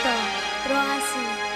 Ketung Sari sama